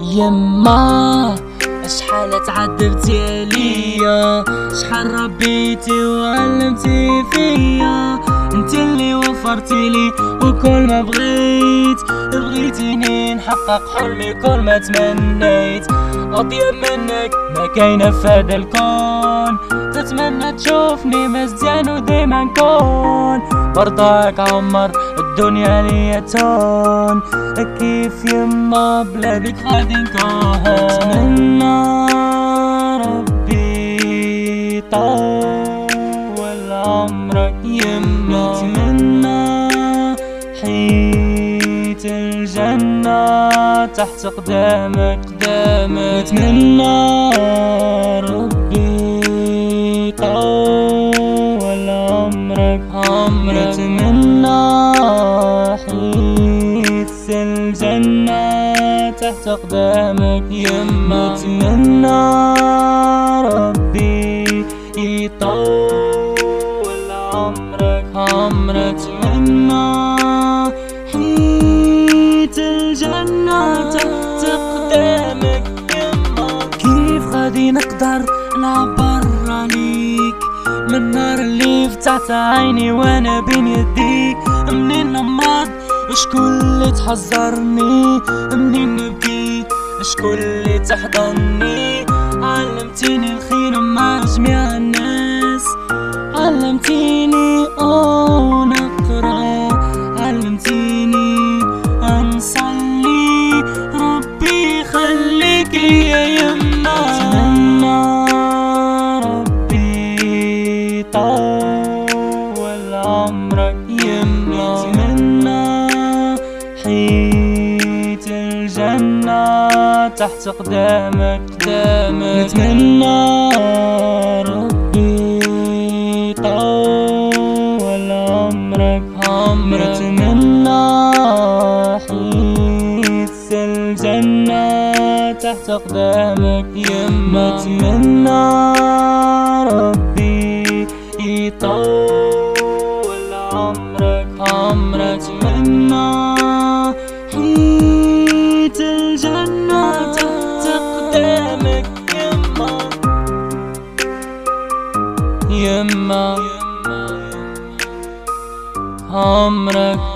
يما شحال تعذبتي عليا شحال ربيتي وعلمتي فيا؟ انت وفرتي لي وكل ما بغيت بغيتيني نحقق حلمي كل ما تمنيت. أطيب منك ما كاينة في هذا الكون. تتمنى تشوفني مزيان وديما نكون. برضاك عمر الدنيا ليا تون. كيف يما بلا بك غادي نكون؟ نتمنى ربي يطول حياة الجنة تحت قدامك قدامك نتمنى ربي يطول عمرك. عمرك. نتمنى حياة الجنة تحت قدامك. يما. نتمنى ربي يطول عمرك. عمرك. نتمنى نقدر نعبر عليك من النار اللي فتحت عيني وأنا بين يديك منين نمرض شكون اللي تحذرني؟ منين نبكي؟ شكون اللي تحضني؟ علمتيني الخير مع جميع الناس. علمتيني تحت قدامك قدامك. نتمنى ربي يطول عمرك. عمرك. نتمنى حياة الجنة تحت قدامك. يما. نتمنى ربي يطول عمرك. عمرك. نتمنى يما يما عمرك